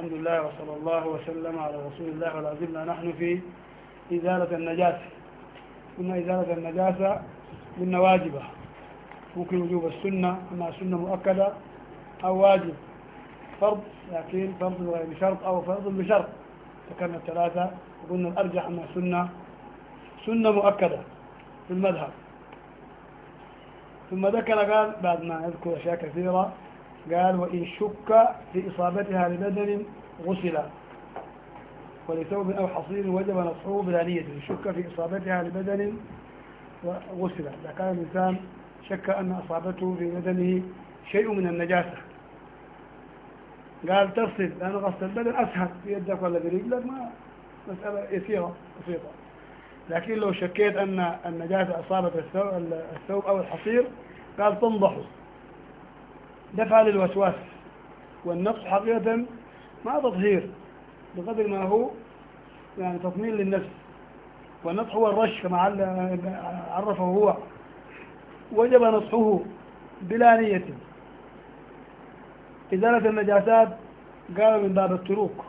الحمد لله وصلى الله وسلم على رسول الله ولا زلنا نحن في إزالة النجاسة. قلنا إزالة النجاسة قلنا واجبة. ممكن وجوب السنة أما سنة مؤكدة أو واجب. فرض لكن فرض غير بشرط أو فرض بشرط. ذكرنا الثلاثة وقلنا الأرجح أنها سنة. سنة مؤكدة في المذهب. ثم ذكر قال بعد ما يذكر أشياء كثيرة قال وإن شك في إصابتها لبدن غسل. ولثوب أو حصير وجب نصحه بلا نية. إن شك في إصابتها لبدن غسل. إذا كان الإنسان شك أن أصابته في بدنه شيء من النجاسة. قال تغسل لأن غسل البدن أسهل في يدك ولا برجلك ما مسألة يسيرة بسيطة. لكن لو شكيت أن النجاسة أصابت الثوب أو الحصير قال تنضحه. دفع للوسواس والنقص حقيقة ما تطهير بقدر ما هو يعني تطمين للنفس. والنصح هو الرش كما عرفه هو. وجب نصحه بلا نية. إزالة النجاسات قالوا من باب التروك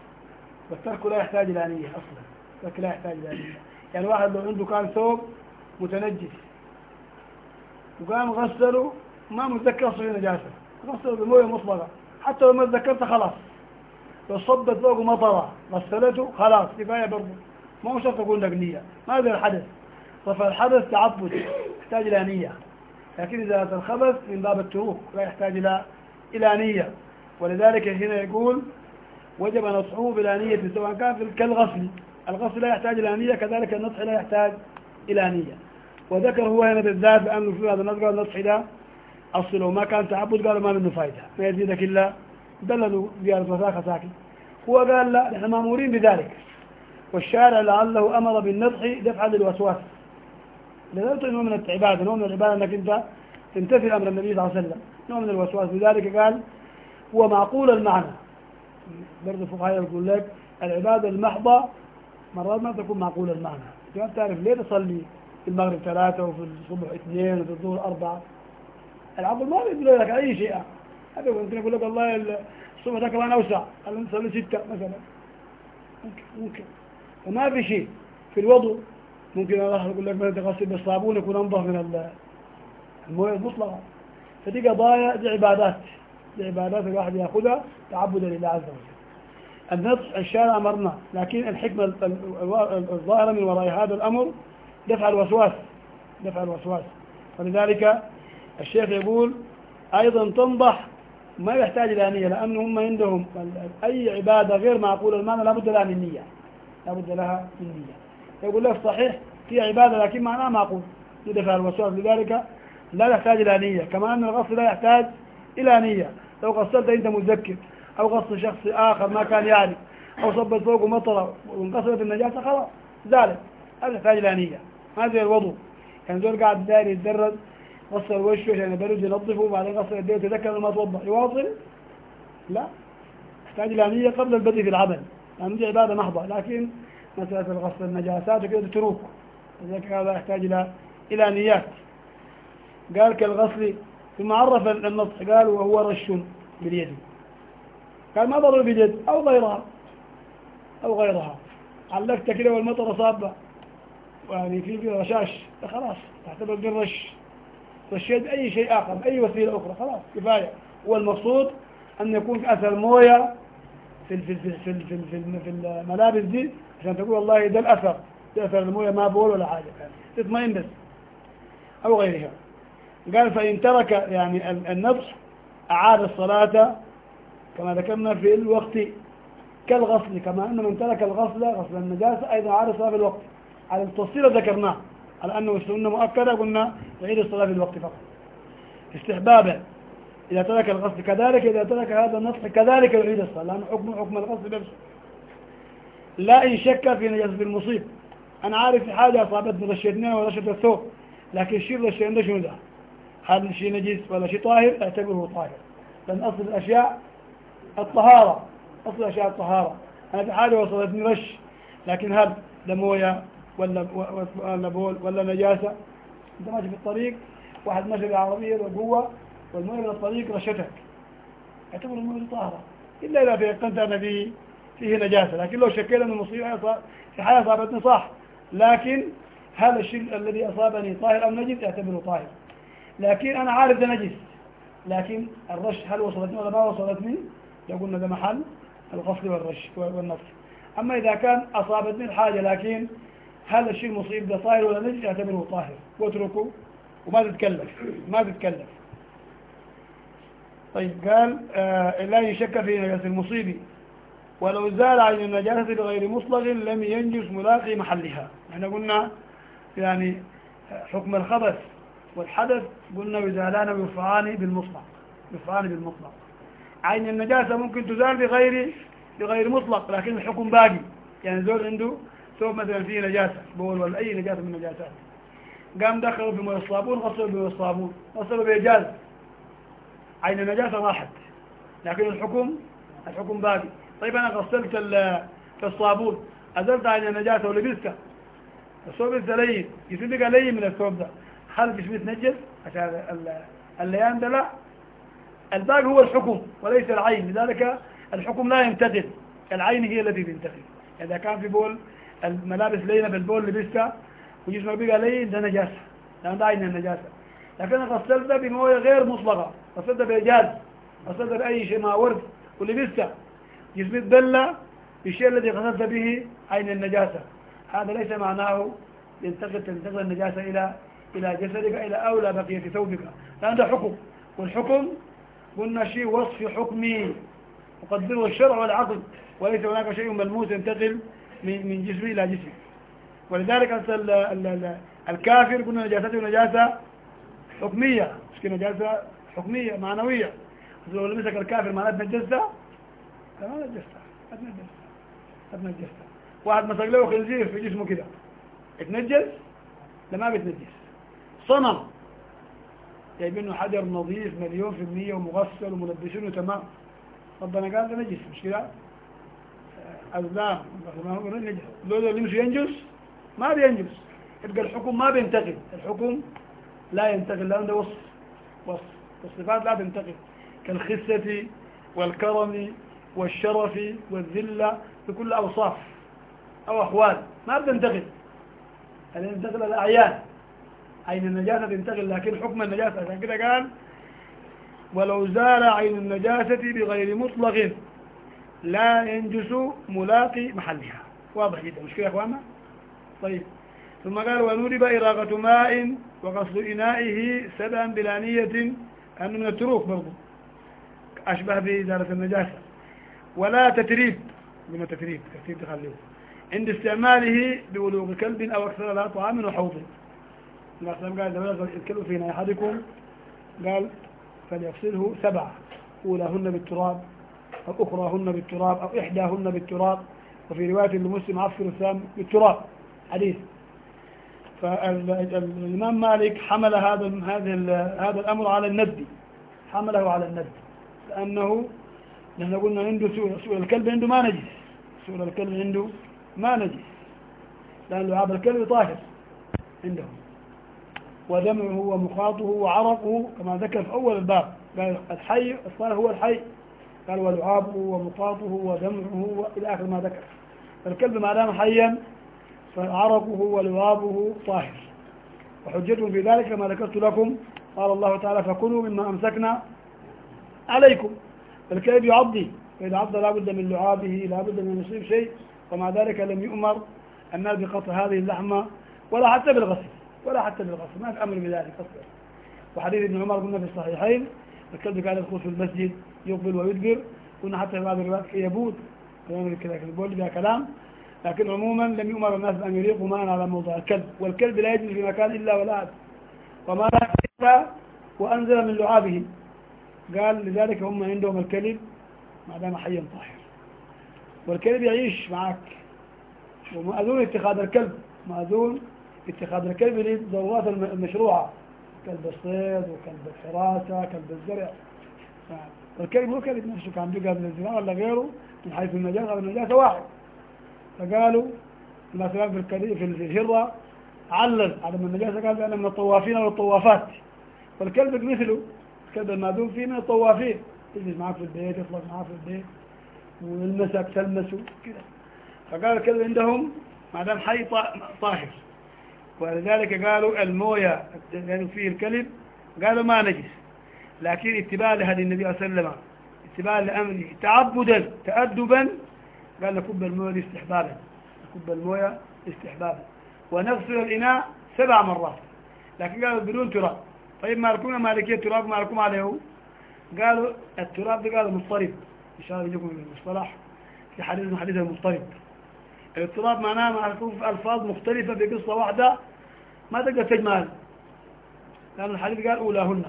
والترك لا يحتاج إلى نية أصلا الترك لا يحتاج إلى نية. يعني واحد لو عنده كان ثوب متنجس وقام غسله ما متذكر أصلا نجاسة. غسله بموية مطلقة حتى لو ما تذكرت خلاص. لو صبت فوقه مطرة غسلته خلاص. كفاية برضه ما هو شرط تقول لك ما هذا الحدث. رفع الحدث تعبد. يحتاج إلى نية. لكن إذا الخبث من باب التروك لا يحتاج إلى إلى نية. ولذلك هنا يقول وجب نصحه بلا نية سواء كان كالغسل. الغسل لا يحتاج إلى نية كذلك النصح لا يحتاج إلى نية. وذكر هو هنا بالذات بأنه في هذا النصح النصح ده أصله وما كان تعبد قالوا ما منه فايدة. ما يزيدك إلا دللوا زيارة وثاقة ساكن. هو قال لا نحن مأمورين بذلك. والشارع لعله أمر بالنصح دفعا للوسواس. لذلك نوع من العبادة نوع من العبادة أنك أنت تمتثل أمر النبي صلى الله عليه وسلم. نوع من الوسواس. لذلك قال هو معقول المعنى. برضه الفقهاء يقول لك العبادة المحضة مرات ما تكون معقول المعنى. ما تعرف ليه تصلي في المغرب ثلاثة وفي الصبح اثنين وفي الظهر أربعة؟ العقل ما يقول لك أي شيء. هذا ممكن يقول لك والله الصبح ده كمان أوسع قال نصلي ستة مثلا. ممكن ممكن. فما في شيء. في الوضوء ممكن الله يقول لك مثلا تغسل بالصابون يكون أنظف من الموية المطلقة. فدي قضايا دي عبادات دي عبادات الواحد يأخذها تعبدا لله عز وجل. النصح الشارع أمرنا. لكن الحكمة الظاهرة من وراء هذا الأمر دفع الوسواس. دفع الوسواس. ولذلك الشيخ يقول أيضا تنضح ما يحتاج إلى نية لأنه هم عندهم أي عبادة غير معقولة المعنى لابد لها من نية لابد لها من نية. يقول لك صحيح في عبادة لكن معناها معقول يدفع الوسواس لذلك لا يحتاج إلى نية كما أن الغسل لا يحتاج إلى نية. لو غسلت أنت مذكر أو غسل شخص آخر ما كان يعرف أو صبت فوقه مطرة وانقصرت النجاسة خلاص زالت هذا يحتاج إلى نية. هذا الوضوء كان زول قاعد داير يتدرج غسل وشه عشان البرد ينظفه وبعدين غسل يديه يتذكر ما توضأ. يواصل؟ لا. يحتاج إلى نية قبل البدء في العمل. يعني دي عبادة محضة. لكن مسألة الغسل النجاسات وكذا تروك لذلك هذا يحتاج إلى إلى نيات. قال كالغسل ثم عرف النصح قال وهو رش باليد. قال ما ضرب باليد أو غيرها. أو غيرها. علقت كده والمطر صابة. يعني في رشاش. خلاص تعتبر بالرش. رشيت أي شيء آخر بأي وسيلة أخرى خلاص كفاية. والمقصود أن يكون أثر موية في في في في في, في, في الملابس دي عشان تقول والله ده الأثر ده أثر الموية ما بول ولا حاجة. تطمئن بس. أو غيرها. قال فإن ترك يعني النضح أعاد الصلاة كما ذكرنا في الوقت كالغسل كما أن من ترك الغسل غسل النجاسة أيضا أعاد الصلاة في الوقت. على التفصيل ذكرناه. على أنه السنة مؤكدة قلنا يعيد الصلاة في الوقت فقط. استحبابا إذا ترك الغسل كذلك إذا ترك هذا النصح كذلك يعيد الصلاة لأنه حكم حكم الغسل نفسه لا إن شك في نجاسة المصيب. أنا عارف في حاجة أصابتني رشيتني ورشت الثوب لكن الشيء رشيتني ده شنو ده؟ هل شيء نجس ولا شيء طاهر أعتبره طاهر. لأن أصل الأشياء الطهارة أصل الأشياء الطهارة. أنا في حاجة وصلتني رش لكن هل ده موية ولا ولا بول ولا نجاسة. أنت ماشي في الطريق واحد ماشي بالعربية وجوه والموية من الطريق رشتك. اعتبر الموية طاهرة. إلا إذا تيقنت أن فيه فيه نجاسة لكن لو شكينا أن المصيبة في حاجة أصابتني صح. لكن هذا الشيء الذي أصابني طاهر أو نجس اعتبره طاهر. لكن أنا عارف ده نجس. لكن الرش هل وصلتني ولا ما وصلتني؟ لو قلنا ده محل الغسل والرش والنصف أما إذا كان أصابتني الحاجة لكن هذا الشيء مصيب ده طاهر ولا نجس اعتبره طاهر. واتركه وما تتكلف. ما تتكلف. طيب قال آه لا يشك في نجاسة المصيب. ولو زال عن النجاسة بغير مصلغ لم ينجس ملاقي محلها. إحنا قلنا يعني حكم الخبث والحدث قلنا يزالان ويرفعان بالمطلق. يرفعان بالمطلق. عين النجاسة ممكن تزال بغير بغير مطلق لكن الحكم باقي. يعني زول عنده ثوب مثلا فيه نجاسة بول ولا أي نجاسة من النجاسات قام دخلوا بماء الصابون غسلوا بماء الصابون غسلوا بإجاز عين النجاسة راحت لكن الحكم الحكم باقي. طيب أنا غسلت في الصابون. أزلت عين النجاسة ولبسته الثوب لسه لين. يصير بقى لين من الثوب ده. خلف مش متنجس عشان الليان ده لا. الباقي هو الحكم وليس العين. لذلك الحكم لا ينتقل العين هي التي تنتقل إذا كان في بول الملابس لينة بالبول لبسها وجسمك بقى لين ده نجاسة. لأن ده عين النجاسة لكن غسلت بمويه غير مطلقة. غسلت بإجاز غسلت بأي شيء ما ورد. ولبسها جسمك دلة بالشيء الذي غسلت به عين النجاسة. هذا ليس معناه ينتقل تنتقل النجاسة إلى إلى جسدك إلى أولى بقية ثوبك. لأن ده حكم. والحكم قلنا شيء وصف حكمي. يقدره الشرع والعقل. وليس هناك شيء ملموس ينتقل من جسمي إلى جسمي ولذلك الكافر قلنا نجاسته نجاسة حكمية. مش نجاسة حكمية معنوية. لو لمسك الكافر معناه نجسته ما نجسته ما نجسته واحد مسك له خنزير في جسمه كده. اتنجس لا ما بيتنجس. صنم. جايبينه حجر نظيف مليون في المية ومغسل وملبسينه تمام. ربنا قال ده نجس مش كده؟ نجس لو يمشي ينجس؟ ما بينجس. يبقى الحكم ما بينتقل. الحكم لا ينتقل لأن ده وصف. وصف. والصفات لا تنتقل. كالخسة والكرم والشرف والذلة بكل أوصاف أو أحوال. ما بتنتقل. هذه تنتقل الأعيان عين النجاسة تنتقل لكن حكم النجاسة. عشان كده قال ولو زال عين النجاسة بغير مطلق لا ينجس ملاقي محلها. واضح جدا. مش كده يا اخوانا طيب. ثم قال وندب إراقة ماء وغسل إنائه سبعا بلا نية. كأنه من التروك برضو. أشبه بإزالة النجاسة. ولا تتريب. من التتريب. ترتيب تخليه. عند استعماله بولوغ كلب أو أكثر لا طعام وحوض. الله قال إذا ولغ الكلب في أحدكم قال فليغسله سبعة. أولاهن بالتراب. أو أخراهن بالتراب أو إحداهن بالتراب. وفي رواية لمسلم عفر الثام بالتراب. حديث. فالإمام مالك حمل هذا هذا الأمر على الند. حمله على الند. لأنه نحن قلنا عنده سوء الكلب عنده ما نجس. سوء الكلب عنده ما نجس. لأن لعاب الكلب طاهر عندهم. ودمعه ومخاطه وعرقه كما ذكر في أول الباب. قال الحي الصالح هو الحي. قال ولعابه ومخاطه ودمعه إلى آخر ما ذكر. فالكلب ما دام حيا فعرقه ولعابه طاهر. وحجتهم في ذلك كما ذكرت لكم قال الله تعالى فكلوا مما أمسكنا عليكم. الكلب يعضي فإذا عض لا بد من لعابه لا بد من يصيب شيء ومع ذلك لم يؤمر الناس بقطع هذه اللحمة ولا حتى بالغسل ولا حتى بالغسل ما في أمر بذلك أصلا. وحديث ابن عمر قلنا في الصحيحين الكلب كان يدخل في المسجد يقبل ويدبر. قلنا حتى في بعض الروايات يبود كلام كذا البول بها كلام. لكن عموما لم يؤمر الناس بأن يريقوا ماء على موضع الكلب. والكلب لا يجري في مكان إلا ولاد. وما لا إلا وأنزل من لعابه. قال لذلك هم عندهم الكلب ما دام حيا طاهر. والكلب يعيش معك. ومأذون اتخاذ الكلب. مأذون اتخاذ الكلب للضرورات المشروعة. كلب الصيد وكلب الحراسة كلب الزرع. والكلب هو كلب نفسه كان بيقى من الزراعة ولا غيره من حيث النجاسة والنجاسة واحد فقالوا مثلا في الكلب في الهرة علل. عدم النجاسة قال بأنه من الطوافين والطوافات والكلب مثله الكلب المأذون فيه من الطوافين. يجلس معك في البيت يطلق معك في البيت والمسك تلمسه كذا فقال الكلب عندهم ما دام حي طاهر. ولذلك قالوا الموية يعني فيه الكلب قالوا ما نجس لكن اتباع لهدي النبي صلى الله عليه وسلم اتباع لأمره تعبدا تأدبا قال نكب الموية استحبابا نكب الموية استحبابا ونغسل الإناء سبع مرات. لكن قالوا بدون تراب. طيب ما لكم مالكية تراب ما لكم عليه؟ قالوا التراب ده قالوا مضطرب. إن شاء الله يجيكم المصطلح. في حديث حديث المضطرب. الاضطراب معناه مع في ألفاظ مختلفة بقصة واحدة ما تقدر تجمع. لأن الحديث قال أولاهن.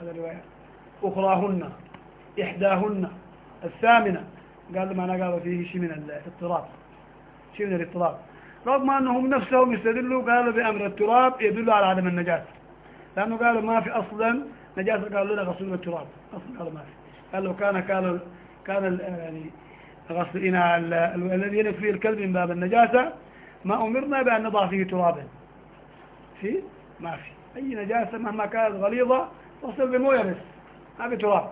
هذا الرواية أخراهن إحداهن الثامنة. قال معناه قالوا فيه شيء من الاضطراب. شيء من الاضطراب. رغم أنهم نفسهم يستدلوا قالوا بأمر التراب يدل على عدم النجاسة لأنه قالوا ما في أصلا نجاسة قالوا لنا غسل التراب. أصلا قالوا ما في. قال لو كان قالوا كان يعني غسل إناء الذي يلف فيه الكلب من باب النجاسة ما أمرنا بأن نضع فيه ترابا. في؟ ما في. أي نجاسة مهما كانت غليظة تصل بمويه بس ما في تراب.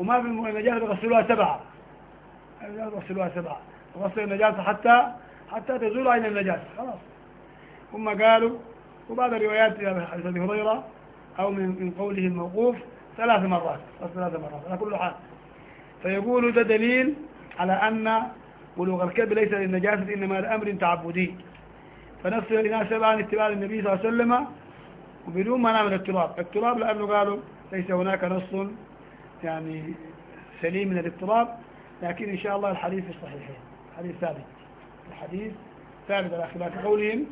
وما في النجاسة بغسلوها سبعة. بغسلوها سبعة. غسل النجاسة حتى حتى تزول عين النجاسة خلاص. ثم قالوا وبعض الروايات حديث أبي هريرة أو من من قوله الموقوف ثلاث مرات. ثلاث مرات. على كل حال. فيقول ده دليل على أن بلوغ الكلب ليس للنجاسة إنما لأمر تعبدي. فنفس الإناء سبعا اتباع النبي صلى الله عليه وسلم وبدون ما نعمل التراب. التراب لأنه قالوا ليس هناك نص يعني سليم من الاضطراب لكن إن شاء الله الحديث في الصحيحين. حديث ثابت. الحديث ثابت على خلاف قولهم.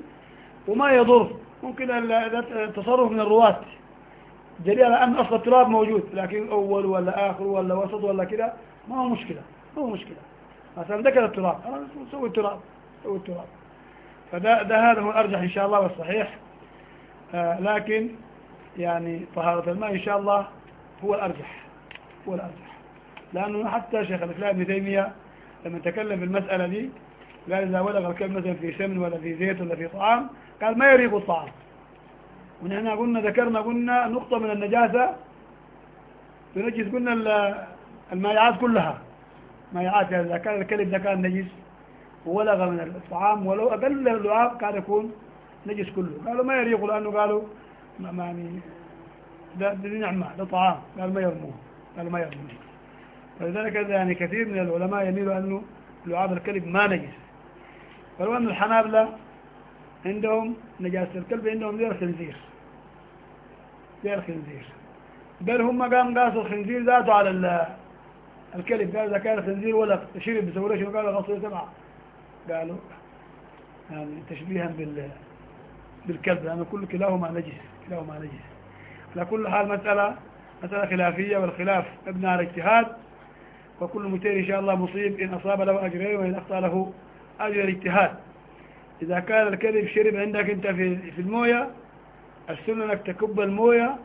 وما يضر. ممكن التصرف من الرواة. دليل على أن أصل التراب موجود لكن أول ولا آخر ولا وسط ولا كده ما هو مشكلة. ما هو مشكلة. مثلا ذكر التراب سوي التراب سوي التراب فده ده هذا هو الأرجح إن شاء الله والصحيح. آه لكن يعني طهارة الماء إن شاء الله هو الأرجح هو الأرجح. لأنه حتى شيخ الإسلام ابن تيمية لما تكلم في المسألة دي قال إذا ولغ الكلب مثلا في سمن ولا في زيت ولا في طعام قال ما يريق الطعام. ونحن قلنا ذكرنا قلنا نقطة من النجاسة. تنجس قلنا المائعات كلها. مائعات يعني إذا كان الكلب ده كان نجس وولغ من الطعام ولو أقل اللعاب كان يكون نجس كله. قالوا ما يريق لأنه قالوا يعني ده, ده نعمة ده طعام قال ما يرموه قال ما يرموه. ولذلك يعني كثير من العلماء يميلوا أنه لعاب الكلب ما نجس. ولو أن الحنابلة عندهم نجاسة الكلب عندهم زي الخنزير زي الخنزير بل هم قام قاسوا الخنزير ذاته على الكلب قال إذا كان الخنزير ولا شرب بسوي شنو قال غسل سبعة قالوا يعني تشبيها بال بالكلب لأن كل كلاهما نجس. كلاهما نجس على كل حال مسألة مسألة خلافية والخلاف مبني على اجتهاد وكل مجتهد إن شاء الله مصيب إن أصاب له أجرين وإن أخطأ له أجر الاجتهاد. إذا كان الكذب شرب عندك أنت في في الموية السنة أنك تكب الموية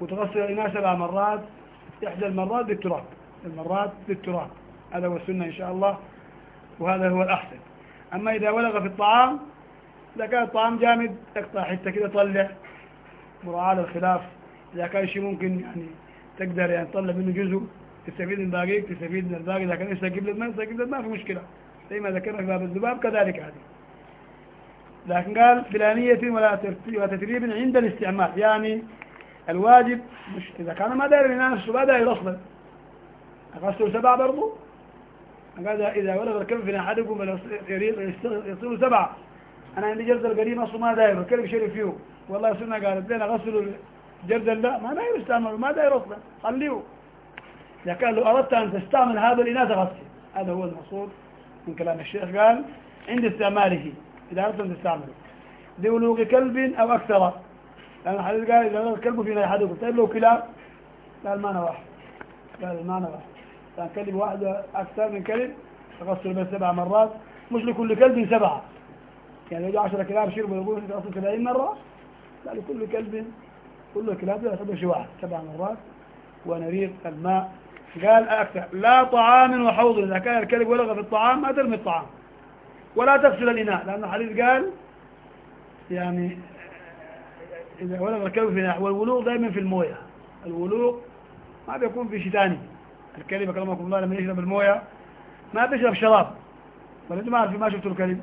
وتغسل الإناء سبع مرات إحدى المرات بالتراب. المرات بالتراب. هذا هو السنة إن شاء الله وهذا هو الأحسن. أما إذا ولغ في الطعام إذا كان الطعام جامد تقطع حتى كده طلع. مراعاة الخلاف. إذا كان شيء ممكن يعني تقدر يعني تطلع منه جزء تستفيد من الباقي تستفيد من الباقي. إذا كان يستقبل الماء يستقبل الماء في مشكلة. زي ما ذكرنا في باب الذباب كذلك هذه. لكن قال بلا نية ولا تتريب عند الاستعمال. يعني الواجب مش إذا كان ما داير من نفسه ما داير أصلا. أغسل سبعة برضو؟ قال إذا ولد الكلب في أحدكم يصير سبعة. أنا عندي جرد القريم أصلا ما داير الكلب شرف فيه. والله سنة قالت لنا غسلوا جرد لا ما داير استعمل ما داير أصلا خليه. إذا كان لو أردت أن تستعمل هذا الإناث غسل. هذا هو المقصود من كلام الشيخ. قال عند استعماله إذا أردت أن تستعمله. لولوغ كلب أو أكثر. لأن الحديث قال إذا ولد الكلب فينا أحدكم طيب لو كلاب قال معنى واحد. قال المعنى واحد. كان كلب واحد أكثر من كلب تغسل بس سبع مرات. مش لكل كلب سبعة. يعني لو 10 كلاب شربوا يقولوا أنت أصل 70 مرة لا لكل كلب كل كلاب يعتبر شيء واحد سبع مرات ونريق الماء. قال أكثر لا طعام وحوض. إذا كان الكلب ولغ في الطعام ما ترمي الطعام. ولا تغسل الإناء لأن الحديث قال يعني إذا ولغ الكلب في الإناء والولوغ دائما في الموية. الولوغ ما بيكون في شيء ثاني. الكلب كلمكم الله لما يشرب الموية ما بيشرب شراب. ولا أنتم ما عارفين ما شفتوا الكلب.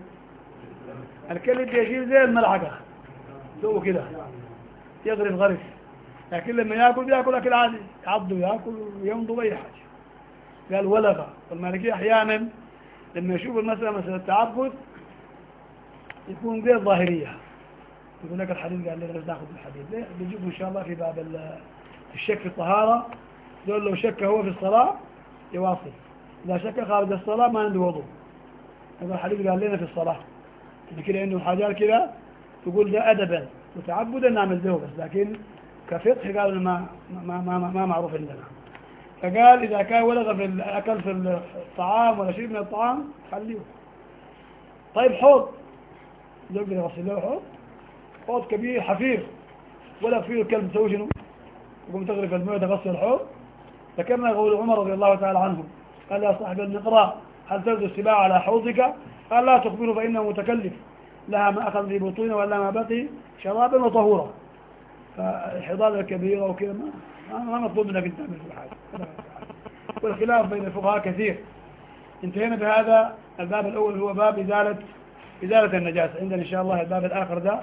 الكلب بيشيل زي الملعقة سووا كده. يغرف غرف. لكن لما يأكل بيأكل أكل عادي. يعض وياكل ويمضغ اي حاجة. قال ولغى والمالكيه أحيانا لما يشوف المسألة مسألة تعبد يكون غير ظاهرية. يقول لك الحديث قال لنا ناخذ الحديث. ليه؟ بنجيب إن شاء الله في باب ال- الشك في الطهارة. دول لو شك هو في الصلاة يواصل. إذا شك خارج الصلاة ما عنده وضوء. هذا الحديث قال لنا في الصلاة. كده عنده حاجات كده تقول ده ادبا وتعبدا نعمل به بس لكن كفقه قالوا ما ما ما, ما, معروف عندنا. فقال إذا كان ولغ في الأكل في الطعام ولا شيء من الطعام خليه. طيب حوض. يقدر يغسل له حوض. حوض كبير حفير. ولا فيه الكلب تسوي شنو؟ يقوم تغرف المويه تغسل الحوض. فكما يقول عمر رضي الله تعالى عنه قال يا صاحب المقراء هل ترد السباع على حوضك؟ قال لا تخبره فإنه متكلف. لها ما أخذ في بطونه ولا ما بقي شرابا وطهورا. فالحضانة الكبيرة وكذا ما مطلوب منك أن تعمل في حاجة والخلاف بين الفقهاء كثير. انتهينا بهذا. الباب الأول هو باب إزالة إزالة النجاسة. عندنا إن شاء الله الباب الآخر ده.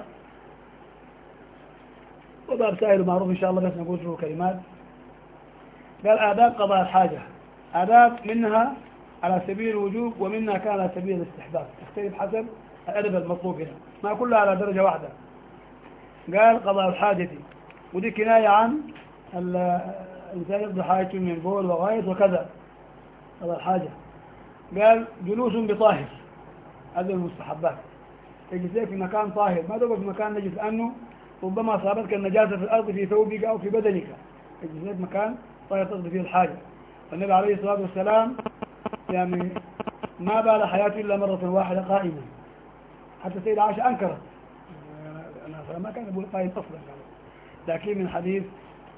وباب سائل ومعروف إن شاء الله بس نقول فيه كلمات. قال آداب قضاء الحاجة. آداب منها على سبيل الوجوب ومنها كان على سبيل الاستحباب. تختلف حسب الأدب المطلوب هنا. ما كلها على درجة واحدة. قال قضاء الحاجة. ودي كناية عن ال- الإنسان يقضي حاجته من بول وغاية وكذا. قضاء الحاجة. قال جلوس بطاهر. هذا المستحبات. تجلس في مكان طاهر. ما تقعد في مكان نجس لأنه ربما أصابتك النجاسة في الأرض في ثوبك أو في بدنك. تجلس في مكان طاهر تقضي فيه الحاجة. والنبي عليه الصلاة والسلام يعني ما بال حياته إلا مرة واحدة قائما. حتى سيدة عائشة أنكرت. أنا ما كان يقول قائم أصلا لكن من حديث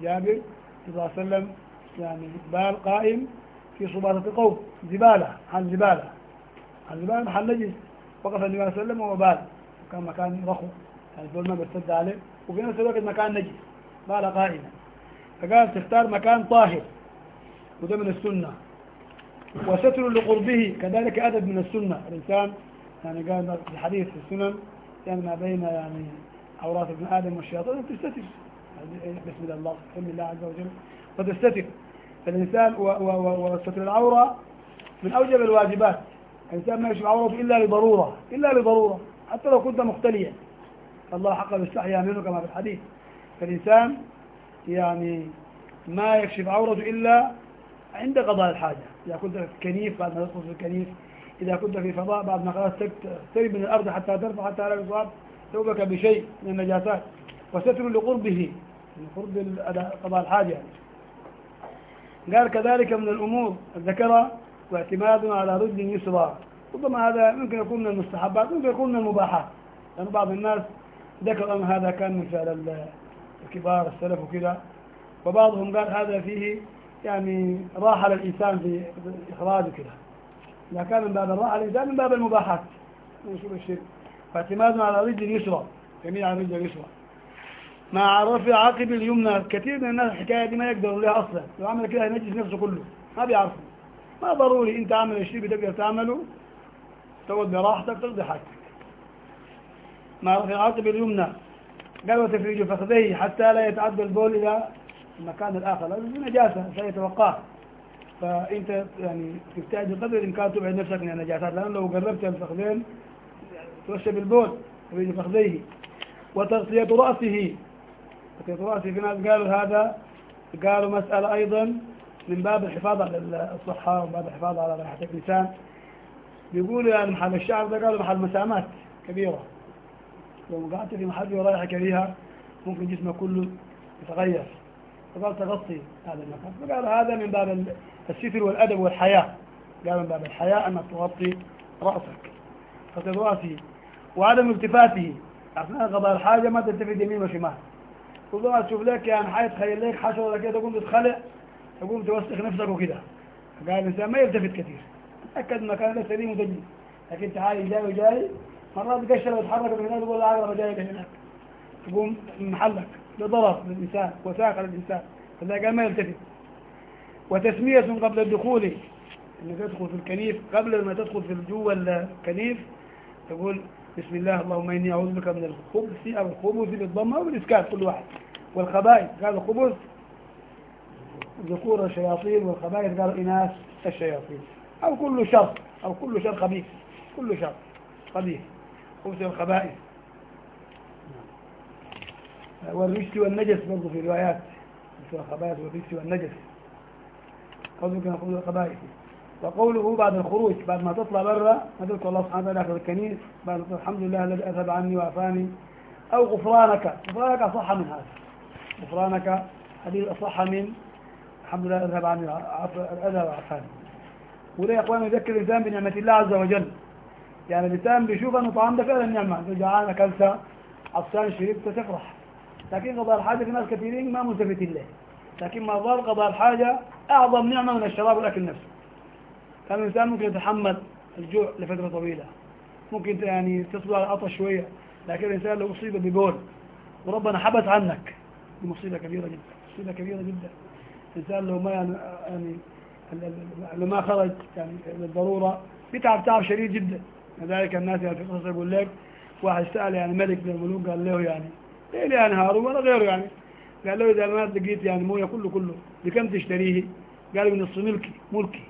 جابر صلى الله عليه وسلم يعني بال قائم في صباطة قوم زبالة عن زبالة. عن زبالة محل نجس. وقف النبي صلى الله عليه وسلم وهو بال. كان مكان رخو. يعني دول ما بيرتد عليه وفي نفس الوقت مكان نجس. بال قائما. فقال تختار مكان طاهر. وده من السنة. وستر لقربه كذلك أدب من السنة. الإنسان يعني قال في الحديث في السنن يعني ما بين يعني عورات ابن آدم والشياطين تستتر. يعني بسم الله بسم الله عز وجل. وتستتر فالإنسان وستر العورة من أوجب الواجبات. الإنسان ما يشوف عورته إلا لضرورة إلا لضرورة حتى لو كنت مختليا. الله حق باستحيا منه كما في الحديث. فالإنسان يعني ما يكشف عورته إلا عند قضاء الحاجة. إذا كنت في كنيف بعد ما تدخل في الكنيف إذا كنت في فضاء بعد ما خلاص تقترب من الأرض حتى ترفع حتى لا يصاب ثوبك بشيء من النجاسات. وستر لقربه من قرب ال- قضاء الحاجة. قال كذلك من الأمور الذكرى واعتماد على رجل يسرى ربما هذا ممكن يكون من المستحبات ممكن يكون من المباحات. لأن بعض الناس ذكر أن هذا كان من فعل ال- الكبار السلف وكذا. وبعضهم قال هذا فيه يعني راحة للإنسان في إخراجه كده. إذا كان من باب الراحة للإنسان من باب المباحات. نشوف الشيء. فاعتماد على رجل اليسرى جميع على رجل اليسرى مع رفع عقب اليمنى. كثير من الناس الحكاية دي ما يقدروا لها أصلا. لو عمل كده ينجس نفسه كله. ما بيعرفوا. ما ضروري أنت عامل الشيء بتقدر تعمله. تقعد براحتك تقضي حاجتك مع رفع عقب اليمنى. قال وتفريج فخذيه حتى لا يتعدى البول إلى المكان الآخر لأنه نجاسة سيتوقاه فأنت يعني تجتهد بقدر الإمكان تبعد نفسك من النجاسات لأن لو قربت الفخذين توشى بالبول تفريج فخذيه. وتغطية رأسه. تغطية رأسه في ناس قالوا هذا قالوا مسألة أيضا من باب الحفاظ على الصحة ومن باب الحفاظ على راحة الإنسان. بيقولوا يعني محل الشعر ده قالوا محل مسامات كبيرة. لو قعدت في محل رائحة كريهة ممكن جسمك كله يتغير. فقال تغطي هذا المكان. فقال هذا من باب ال- الستر والأدب والحياة. قال من باب الحياة أنك تغطي رأسك. تغطي رأسه وعدم التفاته. أثناء قضاء الحاجة ما تلتفت يمين وشمال. ربما تشوف لك يعني حاجة تخيل لك حشرة ولا كده تقوم تتخلع تقوم توسخ نفسك وكده. قال الإنسان ما يلتفت كثير. تأكد مكان ده سليم وتجي لكن تعالي جاي وجاي. مرات قشر ويتحرك من هنا تقول لا عقرب جاي من هناك تقوم محلك. ده ضرر للإنسان وساق للإنسان فلا قال ما يلتفت. وتسمية قبل الدخول إنك تدخل في الكنيف قبل ما تدخل في جوه الكنيف تقول بسم الله اللهم إني أعوذ بك من الخبث أو الخبث بالضمة أو بالاسكان كل واحد. والخبائث قال الخبث ذكور الشياطين والخبائث قالوا إناث الشياطين. أو كل شر أو كل شر خبيث كل شر خبيث. خبث الخبائث. والرجس والنجس برضه في روايات الخبائث والرجس والنجس. قصدك من خروج الخبائث. وقوله بعد الخروج بعد ما تطلع برا تذكر الله سبحانه وتعالى في الكنيس بعد الحمد لله الذي أذهب عني وعافاني. أو غفرانك غفرانك اصح من هذا. غفرانك حديث اصح من الحمد لله أذهب عني الاذى وعافاني. وده يا اخوان يذكر الإنسان بنعمة الله عز وجل. يعني الإنسان بيشوف أنه طعام ده فعلا نعمة. انت جعان اكلت عطشان شربت تفرح. لكن قضاء الحاجة في ناس كثيرين ما ملتفتين له لكن ما ظل قضاء الحاجة أعظم نعمة من الشراب والأكل نفسه. كان الإنسان ممكن يتحمل الجوع لفترة طويلة. ممكن يعني تصبر على العطش شوية. لكن الإنسان لو أصيب ببول وربنا حبس عنك. دي مصيبة كبيرة جدا. مصيبة كبيرة جدا. الإنسان لو ما يعني, يعني لو ما خرج يعني للضرورة بيتعب تعب شديد جدا. لذلك الناس يعني في قصص يقول لك واحد سأل يعني ملك من الملوك قال له يعني إيه لي يعني هارون ولا غيره يعني. قال له إذا ما لقيت يعني موية كله كله بكم تشتريه؟ قال من نصف ملكي ملكي.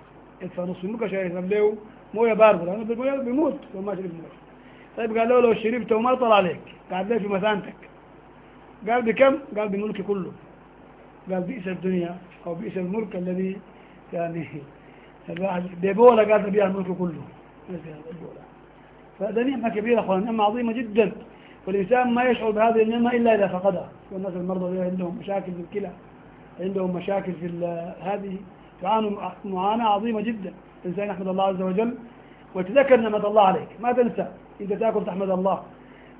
ملكي عشان يشرب له موية بارده لأنه بالمويه بيموت لو ما شرب موية. طيب قال له لو شربته وما طلع عليك. قاعد ليه في مثانتك قال بكم؟ قال بملكي كله. قال بئس الدنيا أو بئس الملك الذي يعني الواحد بيبولا قال بيها الملك كله. فهذا نعمة كبيرة أخوان نعمة عظيمة جدا. والإنسان ما يشعر بهذه النعمة إلا إذا فقدها. والناس المرضى عندهم مشاكل في الكلى عندهم مشاكل في هذه. تعانوا معاناة عظيمة جدا. الإنسان يحمد الله عز وجل. وتذكر نعمة الله عليك. ما تنسى. أنت تأكل تحمد الله.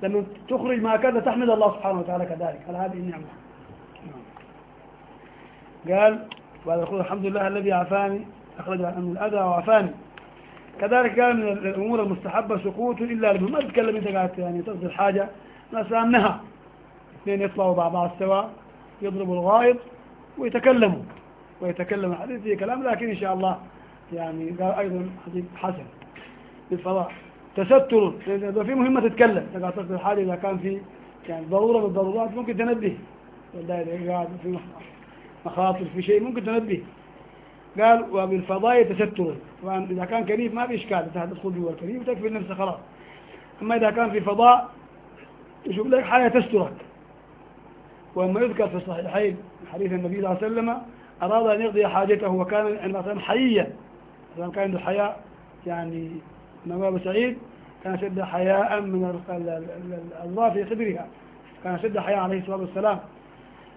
لما تخرج ما أكلت تحمد الله سبحانه وتعالى كذلك. على هذه النعمة. قال يقول الحمد لله الذي عافاني. أخرج عن الأذى وعافاني. كذلك قال من الأمور المستحبة سكوت إلا لما ما تتكلم أنت قاعد يعني تقضي الحاجة مثلا نهى اثنين يطلعوا مع بعض سوا يضربوا الغائط ويتكلموا. ويتكلم الحديث فيه كلام لكن إن شاء الله يعني قال أيضا حديث حسن بالفضاء تستر. إذا في مهمة تتكلم. إذا قاعد تقضي الحاجة إذا كان في يعني ضرورة من الضرورات ممكن تنبه. قاعد في مخاطر في شيء ممكن تنبه. قال وبالفضاء يتستر طبعا إذا كان كريم ما في إشكال تدخل جوا الكريم وتكفي نفسك خلاص. أما إذا كان في فضاء يشوف لك حاجة تسترك. وأما يذكر في الصحيحين حديث النبي صلى الله عليه وسلم أراد أن يقضي حاجته وكان عندما حيا كان عنده حياء يعني نواب سعيد كان شد حياء من الله في خدرها كان شد حياء عليه الصلاة والسلام.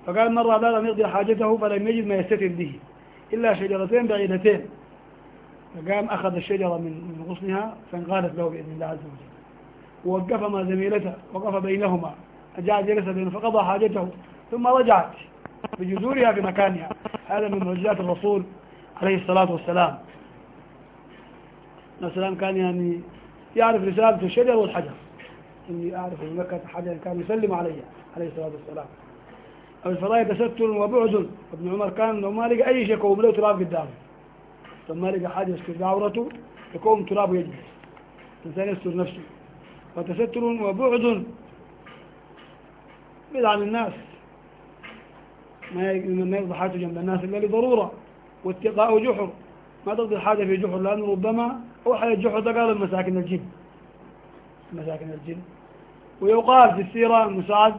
فقال مرة أراد أن يقضي حاجته فلم يجد ما يستتر به. إلا شجرتين بعيدتين. فقام أخذ الشجرة من غصنها فانقالت له بإذن الله عز وجل. ووقف مع زميلته وقف بينهما. جاء جلس بينه فقضى حاجته ثم رجعت بجذورها في مكانها. هذا من معجزات الرسول عليه الصلاة والسلام. السلام كان يعني يعرف رسالة الشجر والحجر. إني أعرف في مكة حجر كان يسلم علي عليه الصلاة والسلام. الفضاء تستر وبعد. ابن عمر كان لو ما لقى أي شيء يقوم له تراب قدامه. لو ما لقى حاجة يستر عورته يقوم تراب ويجلس الإنسان يستر نفسه. وتستر وبعد. بعد عن الناس. ما يقضي حاجته جنب الناس إلا لضرورة. واتقاء جحر. ما تقضي حاجة في جحر لأنه ربما أوحى الجحر ده قال مساكن الجن. مساكن الجن. ويقال في السيرة مساعد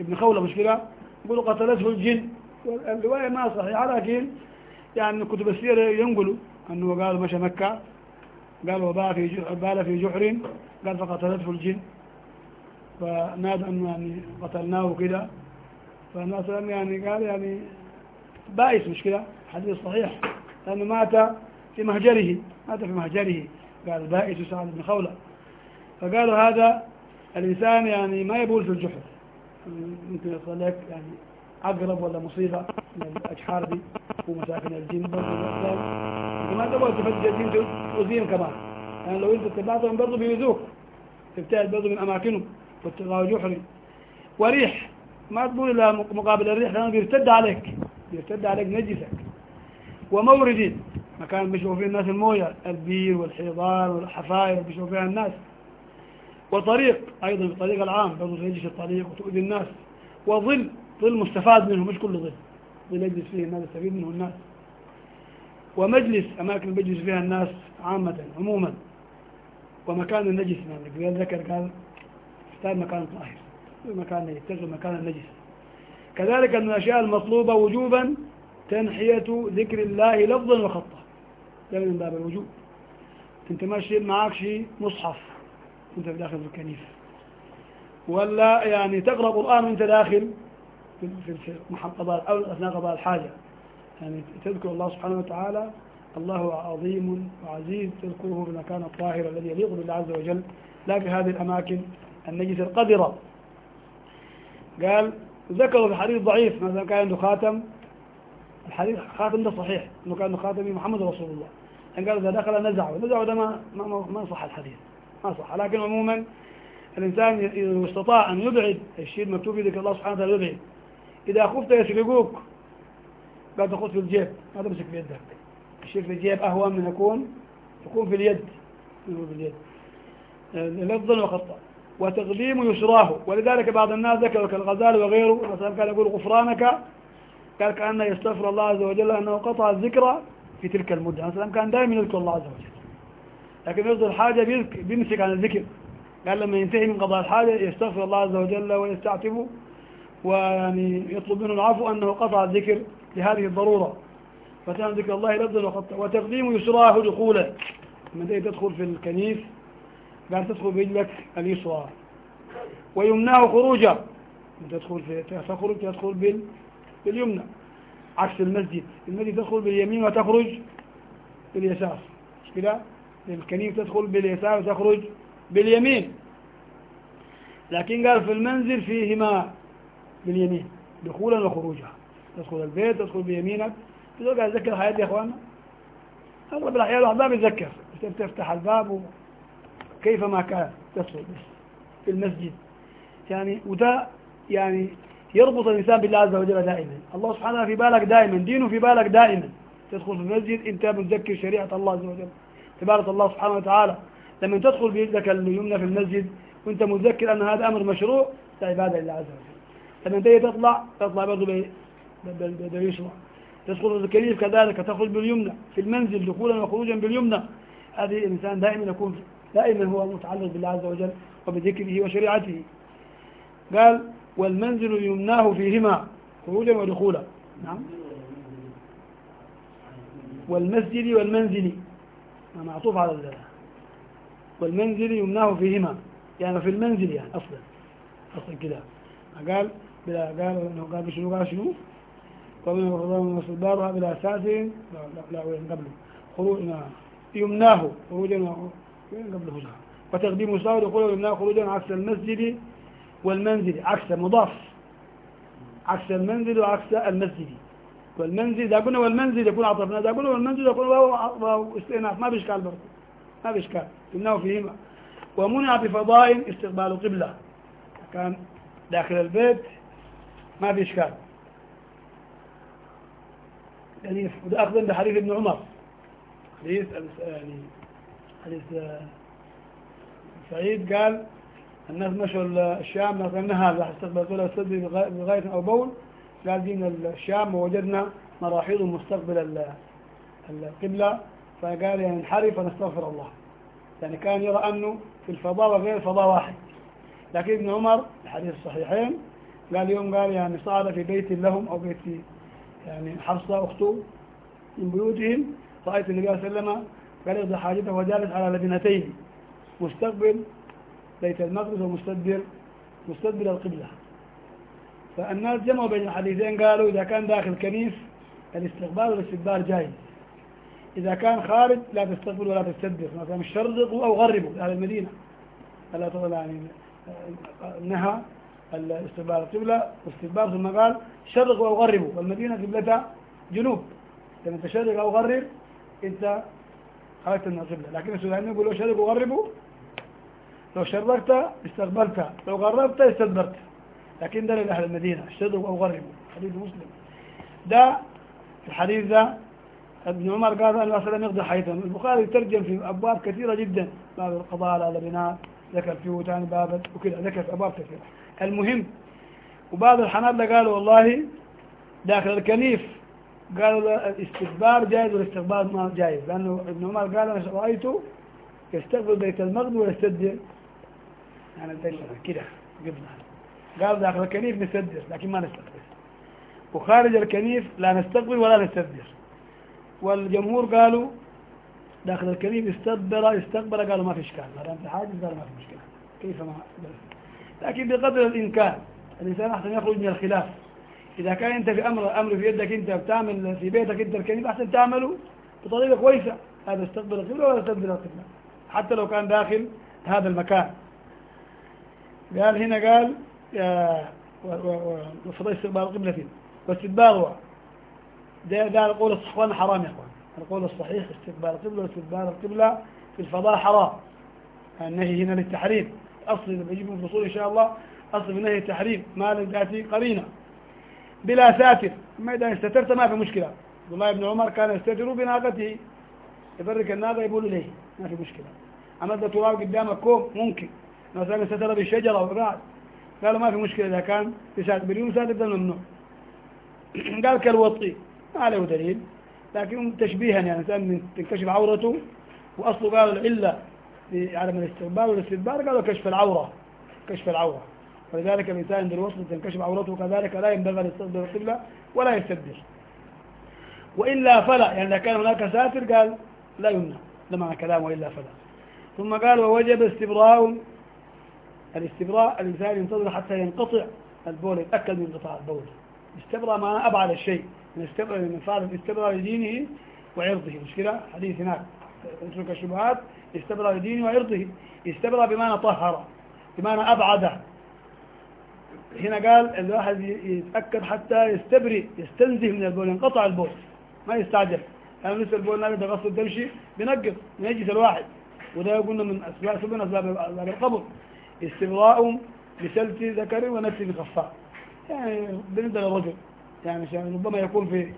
ابن خولة مشكلة؟ يقولوا قتلته الجن. الرواية ما صحيحة لكن يعني كتب السيرة ينقلوا أنه قال مشى مكة قال وبال في بال في جحر قال فقتلته الجن. فنادى أنه يعني قتلناه كده فالناس يعني قال يعني بائس مش كده حديث صحيح. لأنه مات في مهجره مات في مهجره. قال بائس سعد بن خولة. فقالوا هذا الإنسان يعني ما يبول في الجحر. ممكن يصل لك يعني عقرب ولا مصيبة من الأجحار دي ومساكن الجن برضه ما تبغى تفتش الجن تؤذيهم كمان. يعني لو أنت اتبعتهم برضه بيؤذوك. تبتعد برضه من أماكنهم واتقاء جحر وريح. ما تقول إلا مقابل الريح لأنه بيرتد عليك. بيرتد عليك نجسك. ومورد. مكان بيشربوا فيه الناس الموية. البير والحيضان والحفاير بيشربوا فيها الناس. وطريق أيضا الطريق العام برضو تنجس الطريق وتؤذي الناس. وظل ظل مستفاد منه مش كل ظل ظل يجلس فيه الناس يستفيد منه الناس. ومجلس أماكن بيجلس فيها الناس عامة عموما. ومكان النجس يعني ذكر قال اختار مكان طاهر مكان يتخذ مكان النجس. كذلك من الأشياء المطلوبة وجوبا تنحية ذكر الله لفظا وخطا. ده من باب الوجوب. أنت ماشي معاك شيء مصحف. وانت داخل في الكنيسة. ولا يعني تقرأ قرآن وانت داخل في قضاء أو أثناء قضاء الحاجة. يعني تذكر الله سبحانه وتعالى الله عظيم وعزيز تذكره في المكان الطاهر الذي يليق بالله عز وجل. لا في هذه الأماكن النجس القذرة قال ذكروا في حديث ضعيف مثلا كان عنده خاتم. الحديث خاتم ده صحيح إنه كان خاتم محمد رسول الله. يعني قال إذا دخل نزعه. نزعه ده ما ما- ما صح الحديث. ما صح لكن عموما الإنسان إذا استطاع أن يبعد الشيء المكتوب ذكر الله سبحانه وتعالى يبعد. إذا خفت يسرقوك لا تاخذ في الجيب ما تمسك بيدك الشيء في الجيب أهون من يكون يكون في اليد يكون في اليد. لفظا وخطا. وتقديم يسراه. ولذلك بعض الناس ذكروا كالغزالي وغيره. مثلا كان يقول غفرانك قال كأنه يستغفر الله عز وجل أنه قطع الذكر في تلك المدة. مثلا كان دائما يذكر الله عز وجل. لكن يصدر الحاجة بيمسك عن الذكر. قال لما ينتهي من قضاء الحاجة يستغفر الله عز وجل ويستعتب ويعني يطلب منه العفو أنه قطع الذكر لهذه الضرورة. فكان ذكر الله لفظا وتقديم يسراه دخولا لما تدخل في الكنيس؟ قال تدخل برجلك اليسرى. ويمنعه خروجا تدخل في تخرج تدخل بال باليمنى. عكس المسجد. المسجد تدخل باليمين وتخرج باليسار. مش كده؟ الكنيس تدخل باليسار وتخرج باليمين. لكن قال في المنزل فيهما باليمين دخولا وخروجا. تدخل البيت تدخل بيمينك. تقول قاعد اتذكر حياتي يا اخوانا اغلب الاحيان الواحد ما بيتذكر تفتح الباب كيفما كان تدخل في المسجد. يعني وده يعني يربط الإنسان بالله عز وجل دائما. الله سبحانه في بالك دائما دينه في بالك دائما. تدخل في المسجد أنت متذكر شريعة الله عز وجل. عبادة الله سبحانه وتعالى لما تدخل بيدك اليمنى في المسجد وأنت متذكر أن هذا أمر مشروع ده عبادة لله عز وجل. لما تيجي تطلع تطلع برضه باليسرى تدخل في الكنيف كذلك تخرج باليمنى في المنزل دخولا وخروجا باليمنى. هذه الإنسان دائما يكون دائما هو متعلق بالله عز وجل وبذكره وشريعته. قال والمنزل يمناه فيهما خروجا ودخولا. نعم. والمسجد والمنزل. معطوف على ال والمنزل يمناه فيهما. يعني في المنزل يعني أصلا. أصلا كده. قال بلا قال إنه قال شنو قال شنو؟ ومن الرضا من الصبار بلا أساس لا لا, وين قبله؟ خروج نعم. يمناه خروجا وين قبله؟ وتقديم مساوي يقول يمناه خروجا عكس المسجد والمنزل عكس مضاف. عكس المنزل وعكس المسجد. والمنزل إذا قلنا والمنزل يكون عطفنا إذا قلنا والمنزل يكون واو استئناف. ما بإشكال برضه ما بإشكال قلناه فيهما. ومنع بفضاء استقبال قبلة. كان داخل البيت ما في إشكال يعني وده أخذا بحديث ابن عمر. حديث يعني حديث آه، سعيد قال الناس مشوا الشام مثلا نهار راح استقبل قبلة بغاية أو بول. جينا الشام ووجدنا مراحيض مستقبل ال- القبلة. فقال يعني انحرف ونستغفر الله. يعني كان يرى أنه في الفضاء وغير الفضاء واحد. لكن ابن عمر الحديث الصحيحين قال يوم قال يعني صعد في بيت لهم أو بيت يعني حفصة أخته من بيوتهم. رأيت النبي صلى الله عليه وسلم قال يقضي حاجته وجالس على لبنتين. مستقبل بيت المقدس ومستدبر مستدبر القبلة. فالناس جمعوا بين الحديثين قالوا إذا كان داخل كنيس الاستقبال والاستدبار جائز إذا كان خارج لا تستقبل ولا تستدبر مثلا شرقوا أو غربوا أهل المدينة. ألا تقول يعني آه، نهى الاستقبال. القبلة واستدبار ثم قال شرقوا أو غربوا. والمدينة قبلتها جنوب. لما أنت شرق أو غرب أنت خرجت من القبلة. لكن السودانيين يقولوا شرقوا وغربوا لو شرقت استقبلت لو غربت استدبرت. لكن ده لأهل المدينة شرقوا أو غربوا حديث مسلم. ده الحديث ده ابن عمر قال أن وسلم يقضي حيثم البخاري ترجم في أبواب كثيرة جدا باب القضاء على البناء ذكر فيه ثاني باب وكذا ذكر في أبواب كثيرة. المهم وبعض الحنابلة قالوا والله داخل الكنيف قالوا الاستكبار جائز والاستغبار ما جائز لأنه ابن عمر قال أنا رأيته يستقبل بيت المقدس ويستدر يعني كده قبلها قال داخل الكنيف نستدر لكن ما نستقبل. وخارج الكنيف لا نستقبل ولا نستدر والجمهور قالوا داخل الكنيف استدبر استقبل قالوا ما في إشكال. ما دام في حاجز قالوا ما في مشكله كيف ما لكن بقدر الإمكان الإنسان أحسن يخرج من الخلاف. إذا كان أنت في أمر أمر في يدك أنت بتعمل في بيتك أنت الكنيف أحسن تعمله بطريقة كويسة. هذا استقبل القبلة ولا استقبل القبلة. حتى لو كان داخل هذا المكان. قال هنا قال وفضل استقبال القبلة واستدبارها ده ده القول الصحوان حرام يا إخوان؟ القول الصحيح استقبال القبلة واستدبار القبلة في الفضاء حرام. النهي هنا للتحريم. أصل بيجيب من الفصول إن شاء الله أصل النهي التحريم. ما لم تأتي قرينة. بلا ساتر. ما إذا استترت ما في مشكلة. عبد الله بن عمر كان يستتر بناقته. يفرق الناقة يقول إليه ما في مشكلة. عملت تراب قدامك كوم ممكن. مثلا ستر بالشجرة وقعد قالوا ما في مشكلة إذا كان يساعد باليوم يساعد بدل ممنوع قال كالوطي ما له دليل لكن تشبيها يعني الإنسان تنكشف عورته وأصله قالوا العلة في عدم الاستقبال والاستدبار قالوا كشف العورة كشف العورة. ولذلك الإنسان عند الوصل تنكشف عورته كذلك لا ينبغي أن يستقبل القبلة ولا يستدبر. وإلا فلا يعني إذا كان هناك ساتر قال لا يمنع ده معنى كلام وإلا فلا. ثم قال ووجب استبراء الاستبراء الإنسان ينتظر حتى ينقطع البول يتأكد من انقطاع البول. استبرأ معناه أبعد الشيء من استبرأ من فعل استبرأ لدينه وعرضه. مش كده؟ حديث هناك. اترك الشبهات استبرأ لدينه وعرضه. استبرأ بمعنى طهر بمعنى أبعد. هنا قال الواحد يتأكد حتى يستبرئ يستنزه من البول ينقطع البول. ما يستعجل. يعني لسه البول نابي غسل تمشي بنقص ينجس الواحد. وده قلنا من أسباب سبب أسباب القبر. استبراء بسلت ذكر ونفس بخفاء يعني بالنسبة للرجل يعني ربما يكون في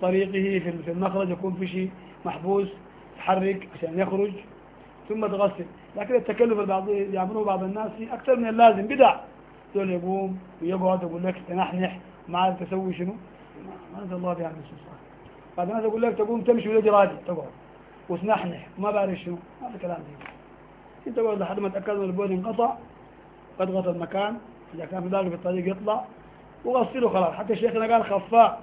طريقه في المخرج يكون في شيء محبوس تحرك عشان يخرج ثم تغسل. لكن التكلف البعض يعملوه بعض الناس أكثر من اللازم بدع. دول يقوم ويقعد يقول لك تنحنح ما عاد تسوي شنو؟ ما أنزل الله بها من سلطان بعد الناس يقول لك تقوم تمشي ولا راجل تقعد. وتنحنح وما بعرف شنو. هذا كلام دي انت تقعد لحد ما تأكد من البول انقطع اضغط المكان إذا كان في في الطريق يطلع وغسله خلاص. حتى شيخنا قال خفاء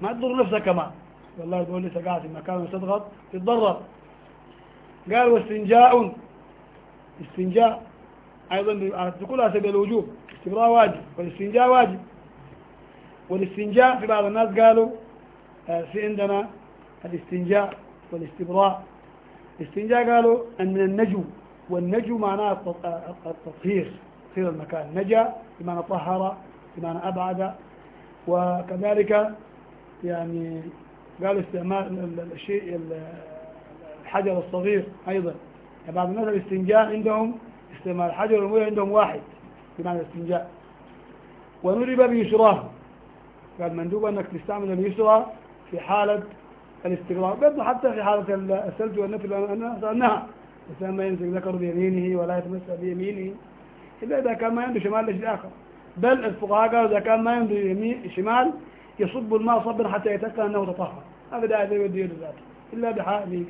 ما تضر نفسك كمان. والله يقول لسه قاعد في مكان وتضغط تتضرر. قال واستنجاء. استنجاء أيضا كلها سبيل الوجوب. استبراء واجب والاستنجاء واجب. والاستنجاء في بعض الناس قالوا آه، في عندنا الاستنجاء والاستبراء. الاستنجاء قالوا أن النجو والنجو معناه التطهير تطهير المكان. نجا بمعنى طهر بمعنى أبعد وكذلك يعني قالوا استعمال الشيء الحجر الصغير أيضا. يعني بعض الناس الاستنجاء عندهم استعمال الحجر والمية عندهم واحد بمعنى الاستنجاء. ونرب بيسراه. قال مندوب أنك تستعمل اليسرى في حالة الاستقرار برضه حتى في حالة الثلج والنفل أنها الإنسان ما يمسك ذكره بيمينه ولا يتمسك بيمينه. إلا إذا كان ما عنده شمال لشيء آخر. بل الفقهاء قالوا إذا كان ما عنده يمين شمال يصب الماء صبا حتى يتأكد أنه تطهر. هذا داعي زي يده ذاته إلا بحال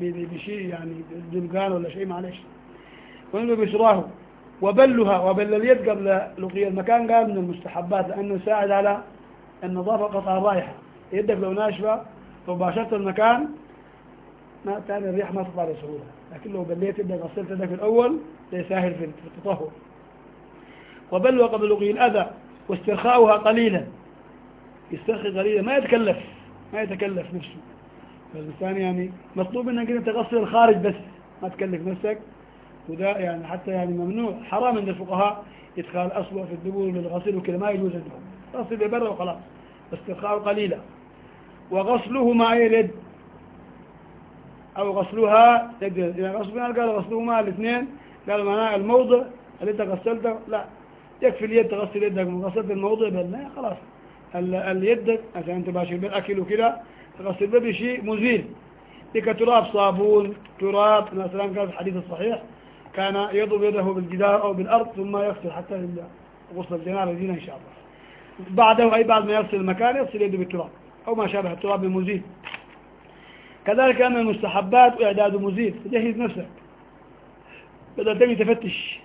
بشيء يعني دلقان ولا شيء معلش. وإنه بشراه وبلها وبل اليد قبل لقي المكان قال من المستحبات لأنه يساعد على النظافة قطع الرائحة. يدك لو ناشفة لو باشرت المكان ما تاني الريح ما تطلع بسهولة. لكن لو بليت يدك غسلت يدك الأول سهل في التطهر. وبلوى قبل لقي الأذى واسترخاؤها قليلا. يسترخي قليلا ما يتكلف ما يتكلف نفسه. فالإنسان يعني مطلوب إنك أنت تغسل الخارج بس ما تكلف نفسك. وده يعني حتى يعني ممنوع. حرام عند الفقهاء إدخال أصبع في الدبور للغسيل وكذا ما يجوز عندهم. غسل ببر وخلاص. استرخاء قليلا. وغسله مع اليد أو غسلها يجوز يعني غسلها قال غسلهما الاثنين. قالوا معناه الموضع اللي أنت غسلته؟ لا. يكفي اليد تغسل يدك. من غسلت الموضع بل لا خلاص. اليد عشان أنت باشر بالأكل وكذا تغسل به بشيء مزيل. ذيك تراب صابون تراب مثلا قال في الحديث الصحيح كان يضرب يده بالجدار أو بالأرض ثم يغسل حتى غسل الجنابة يجينا إن شاء الله. بعده أي بعد ما يغسل المكان يغسل يده بالتراب. أو ما شابه التراب بمزيل. كذلك أن المستحبات إعداد مزيل تجهز نفسك. بدل تجي تفتش.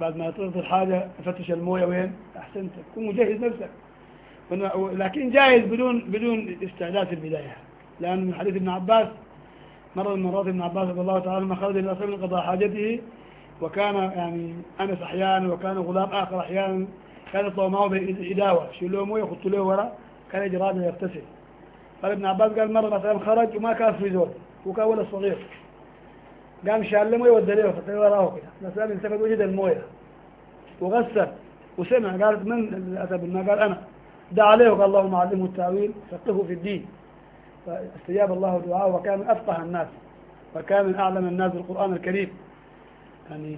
بعد ما تصل الحاجة تفتش الموية وين؟ أحسنت. تكون مجهز نفسك. لكن جاهز بدون بدون استعداد في البداية. لأن من حديث ابن عباس مرة من مرات ابن عباس رضي الله تعالى عنه خرج إلى صلى قضاء حاجته وكان يعني أنس أحيانا وكان غلام آخر أحيانا كان يطلع معه بإداوة. يشيل له موية يحط له ورا كان يجي راجل يغتسل. قال ابن عباس قال مرة مثلا خرج وما كان في زول وكان ولد صغير. قام شال له مويه ودى له وراه كده. مثلا التفت وجد الموية. وغسل وسمع قالت من اللي أتى بالماء قال أنا. دعا عليه وقال اللهم علمه التأويل فقهه في الدين. فاستجاب الله دعاءه وكان من أفقه الناس وكان من أعلم الناس بالقرآن الكريم. يعني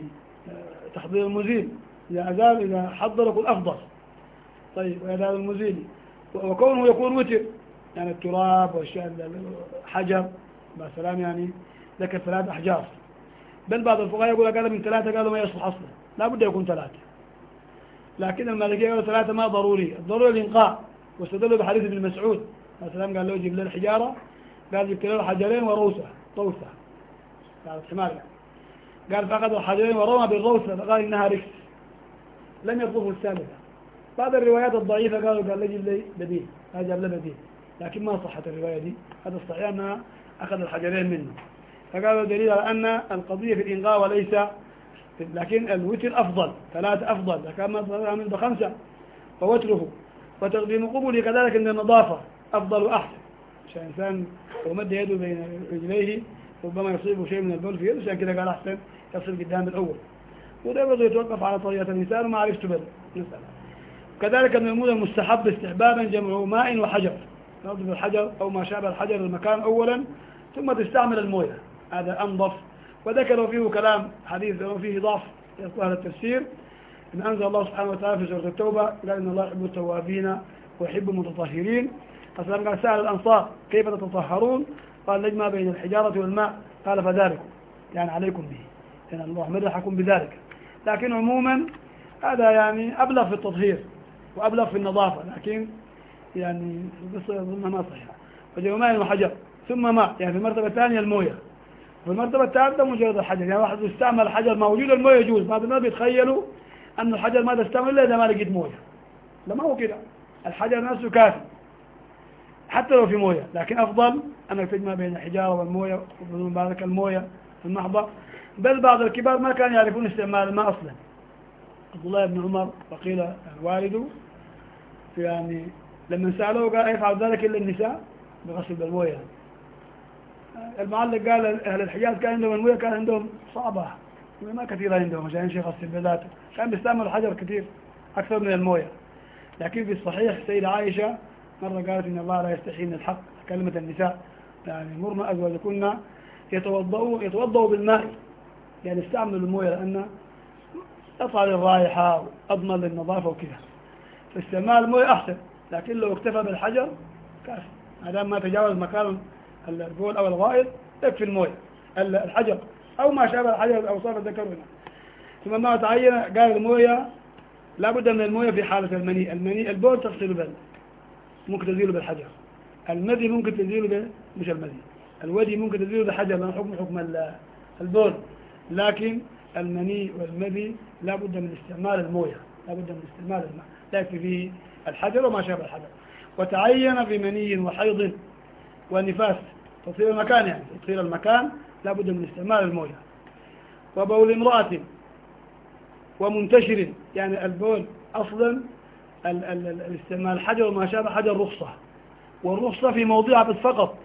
آه، تحضير المزيل. إذا أزال إذا حضر أفضل طيب وإذا المزيل. وكونه يكون وتر. يعني التراب والشيء الحجر مثلا يعني ذكر ثلاث أحجار. بل بعض الفقهاء يقول قال من ثلاثة قالوا ما يصلح أصلا. لا بد يكون ثلاثة. لكن المالكية قالوا ثلاثة ما ضروري. الضروري الإنقاء واستدلوا بحديث ابن مسعود. مثلا قال له جيب له الحجارة قال جبت له حجرين وروسة طوسة قال حمار يعني. قال فأخذوا حجرين ورمى بالروسة. فقال إنها ركس لم يطلبه الثالثة. بعض الروايات الضعيفة قالوا قال لي لي بديل. هذا جاب له بديل. لكن ما صحت الرواية دي. هذا الصحيح أنها أخذ الحجرين منه. فقالوا دليل على أن القضية في الإنغاء وليس لكن الوتر أفضل ثلاثة أفضل. كان ما من بخمسة فوتره. وتقديم قبله كذلك عند النظافة أفضل وأحسن. عشان الإنسان لو مد يده بين رجليه ربما يصيبه شيء من البول في يده عشان كذا قال أحسن يصل قدام الأول. وده برضه يتوقف على طريقة الإنسان وما عرفت بل نسأل. كذلك من المود المستحب استحبابا جمع ماء وحجر. نضرب الحجر أو ما شابه الحجر المكان أولا ثم تستعمل الموية. هذا أنظف. وذكروا فيه كلام حديث فيه ضعف يصلح التفسير. إن أنزل الله سبحانه وتعالى في سورة التوبة قال إن الله يحب التوابين ويحب المتطهرين. فسلم قال سأل الأنصار كيف تتطهرون؟ قال نجمع بين الحجارة والماء. قال فذلكم يعني عليكم به. لأن الله مدحكم بذلك. لكن عموما هذا يعني أبلغ في التطهير وأبلغ في النظافة. لكن يعني القصة أظنها ما صحيحة وجمع ماء وحجر ثم ماء يعني في المرتبة الثانية الموية. في المرتبة الثالثة مجرد الحجر. يعني واحد يستعمل حجر موجود الموية يجوز. بعض الناس بيتخيلوا أن الحجر ما تستعمل إلا إذا ما لقيت موية. لا ما هو كده. الحجر نفسه كافي. حتى لو في موية. لكن أفضل أنك تجمع بين الحجارة والموية وبدون ذلك الموية المحضة بل بعض الكبار ما كانوا يعرفون استعمال الماء أصلا. عبد الله بن عمر وقيل والده يعني لما سألوه قال يفعل ذلك إلا النساء؟ بغسل بالموية. المعلق قال أهل الحجاز كان عندهم الموية كان عندهم صعبة. ما كثيرة عندهم عشان شيء يغسل بذاته كان بيستعمل حجر كثير أكثر من الموية. لكن في الصحيح السيدة عائشة مرة قالت إن الله لا يستحي من الحق كلمة النساء. يعني مرنا أزواجكن يتوضؤوا يتوضؤوا بالماء. يعني استعملوا الموية لأن أطعل الرائحة وأضمن للنظافة وكذا. فاستعمال الموية أحسن. لكن لو اكتفى بالحجر كافي ما دام ما تجاوز مكان البول أو الغائط يكفي الموية. الحجر. أو ما شابه الحجر أو صار الذكر هنا. ثم ما تعين قال الموية لابد من الموية في حالة المني. المني البول تغسله بال ممكن تزيله بالحجر. المذي ممكن تزيله. مش المذي. الودي ممكن تزيله بالحجر لأنه حكم حكم البول. لكن المني والمذي لابد من استعمال الموية. لابد من استعمال الماء. لا يكفي فيه الحجر وما شابه الحجر. وتعين بمني وحيض ونفاس. تطهير المكان يعني تطهير المكان لابد من استعمال المويه. وبول امرأة ومنتشر يعني البول أصلا الاستعمال الحجر وما شابه حجر رخصة. والرخصة في موضعها فقط.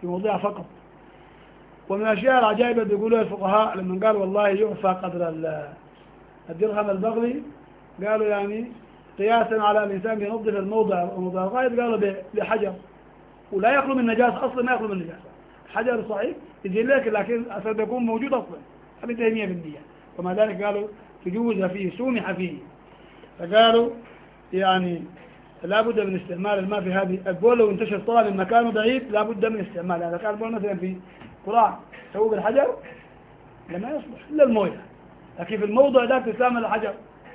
في موضعها فقط. ومن الأشياء العجائبة بيقولوها الفقهاء لما قال والله يعفى قدر الدرهم البغلي قالوا يعني قياسا على الإنسان بينظف الموضع وموضع الغائط قالوا بحجر. ولا يخلو من نجاسة أصلا ما يخلو من نجاسة. حجر صحيح يجي لك لكن أصلا يكون موجود أصلا. هذه 100% ومع ذلك قالوا تجوز فيه سمح فيه. فقالوا يعني لا بد من استعمال الماء في هذه البول لو انتشر طبعا من مكانه بعيد لا بد من استعماله إذا كان البول مثلا في قراع سووا بالحجر لما يصلح إلا الموية. لكن في الموضع ذاك تستعمل الحجر.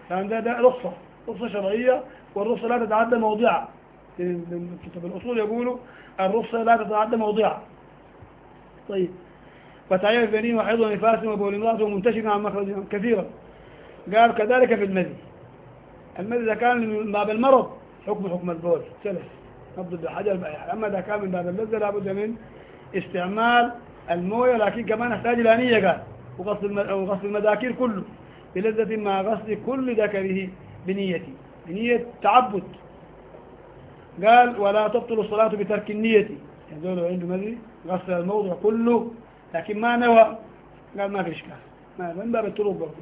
لأن ده, ده رخصة. رخصة شرعية والرخصة لا تتعدى موضعها. في كتاب الأصول يقولوا الرخصة لا تتعدى موضعها. طيب. فتعين البنين وحيض ونفاس وبول امرأة ومنتشر عن مخرج كثيرا. قال كذلك في المذي. المذي إذا كان من باب المرض حكم حكم البول. سلس نضد الحجر بأي أما إذا كان من باب اللذة لابد من استعمال الموية لكن كمان يحتاج إلى نية قال. وغسل المذاكير كله. بلذة مع غسل كل ذكره. بنيتي. بنية تعبد. قال ولا تبطل الصلاة بترك النية. يعني دول عنده مذي غسل الموضع كله لكن ما نوى. قال ما في إشكال. ما من باب التروب برضه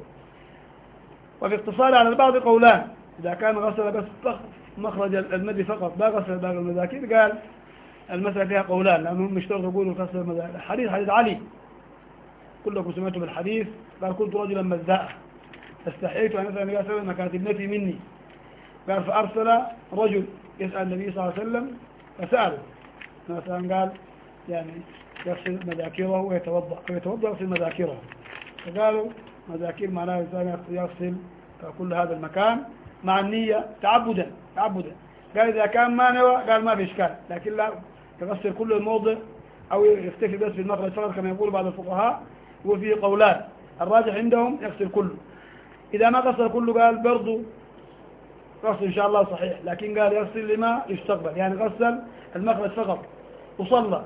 وفي اقتصار على البعض قولان إذا كان غسل بس مخرج المدي فقط لا غسل باقي المذاكير. قال المسألة فيها قولان لأنهم مشترط يقولوا غسل المذاكير. الحديث حديث علي. كلكم سمعتم بالحديث قال كنت رجلا مزاء استحييت أن أسأل النبي صلى الله عليه وسلم كانت ابنتي مني. قال فأرسل رجل يسأل النبي صلى الله عليه وسلم فسأله. مثلا قال يعني يغسل مذاكره ويتوضأ ويتوضأ يغسل مذاكره. فقالوا مذاكير معناه الإنسان يغسل كل هذا المكان مع النية تعبدا تعبدا. قال إذا كان ما نوى قال ما في إشكال. لكن لا يغسل كل الموضع أو يكتفي بس بالمخرج فقط كما يقول بعض الفقهاء وفي قولان. الراجح عندهم يغسل كله. إذا ما غسل كله قال برضو غسل إن شاء الله صحيح لكن قال يغسل لما يستقبل يعني غسل المخرج فقط وصلى.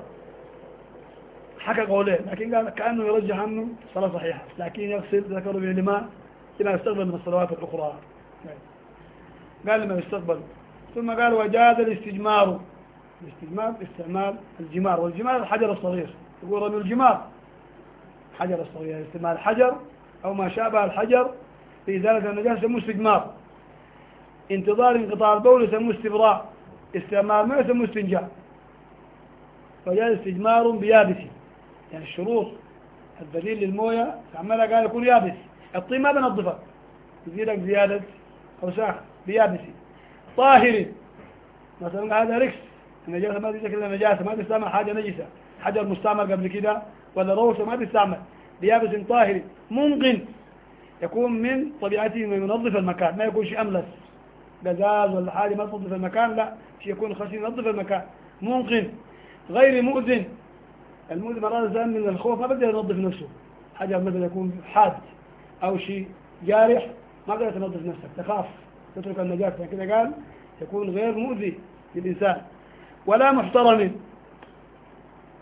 حكى قولين لكن قال كأنه يرجح عنه صلاة صحيحة لكن يغسل ذكره لما لما يستقبل من الصلوات الأخرى. قال لما يستقبل. ثم قال وجاز الاستجمار. الاستجمار استعمال الجمار والجمار الحجر الصغير. يقول رمي الجمار. حجر الصغير استعمال الحجر أو ما شابه الحجر في إزالة النجاسة يسموه استجمار. انتظار انقطاع البول يسموه استبراء. استعمال ما يسموه استنجاء. فجاء استجمار بيابس يعني الشروط الدليل للموية تعملها قال يكون يابس الطين ما بنظفه. يزيدك زيادة أوساخ بيابس طاهر. مثلا هذا ركس النجاسة ما تجيك إلا نجاسة ما تستعمل حاجة نجسة. حجر مستعمل قبل كده ولا روسة ما تستعمل. بيابس طاهر. منقن. يكون من طبيعته إنه ينظف المكان ما يكون شيء أملس. قزاز ولا حاجة ما تنظف المكان لا شيء يكون خشن ينظف المكان. منقن غير مؤذن. المؤذن مرات من الخوف ما بده ينظف نفسه. حجر مثلا يكون حاد أو شيء جارح ما بده تنظف نفسك تخاف تترك النجاسه كذا قال يكون غير مؤذي للإنسان. ولا محترم.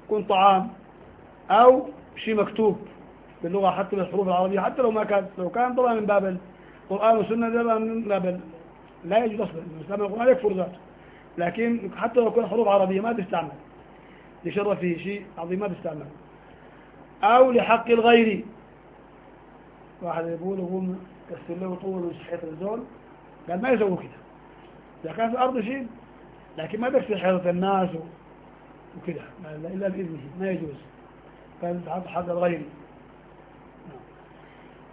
يكون طعام أو شيء مكتوب. باللغة حتى بالحروف العربية حتى لو ما كان لو كان طبعا من باب القرآن والسنة ده من باب لا يجوز أصلا الإسلام القرآن يكفر ذاته. لكن حتى لو كان حروف عربية ما تستعمل لشرف فيه شيء عظيم ما تستعمل. أو لحق الغير. واحد يقول يقول يغسل له طول صحيح الزول. قال ما يسوي كده. إذا كان في الأرض شيء لكن ما بيغسل حيطة الناس وكده. إلا بإذنه ما يجوز. قال حق الغير.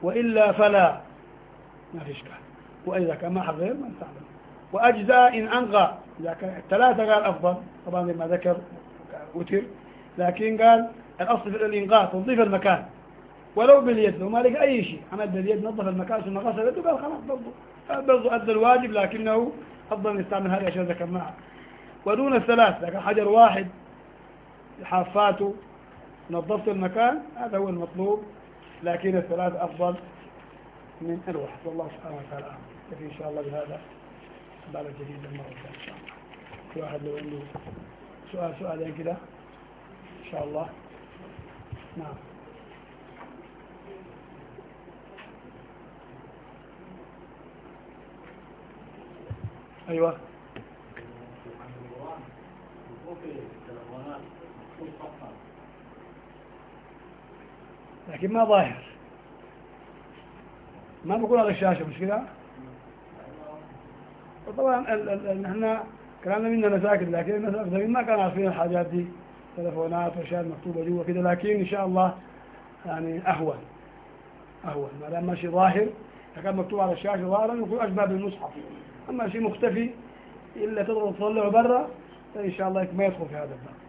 وإلا فلا. ما في إشكال وإذا كان ما حضر ما نستعمل وأجزاء إن أنغى. إذا كان ثلاثة قال أفضل. طبعا ما ذكر وتر. لكن قال الأصل في الإنغاء تنظيف المكان. ولو باليد لو ما لقى أي شيء. عمل باليد نظف المكان ثم غسل يده قال خلاص برضه برضه أدى الواجب لكنه أفضل نستعمل هذه الأشياء ذكرناها. ودون الثلاث لكن حجر واحد حافاته نظفت المكان هذا هو المطلوب. لكن الثلاث أفضل من الواحد. والله سبحانه وتعالى يكفي إن شاء الله بهذا بعد الجديد المرة إن شاء الله. في واحد لو عنده سؤال سؤالين كده؟ إن شاء الله. نعم. أيوة. لكن ما ظاهر. ما بقول على الشاشة مش كده؟ طبعا نحن كلامنا منا مساكن لكن الناس ما كانوا عارفين الحاجات دي. تلفونات وأشياء مكتوبة جوا كده لكن إن شاء الله يعني أهون. أهون. ما دام ماشي ظاهر كان مكتوب على الشاشة ظاهرا يكون أشبه بالمصحف. أما شيء مختفي إلا تضغط تطلعه برا إن شاء الله ما يدخل في هذا الباب.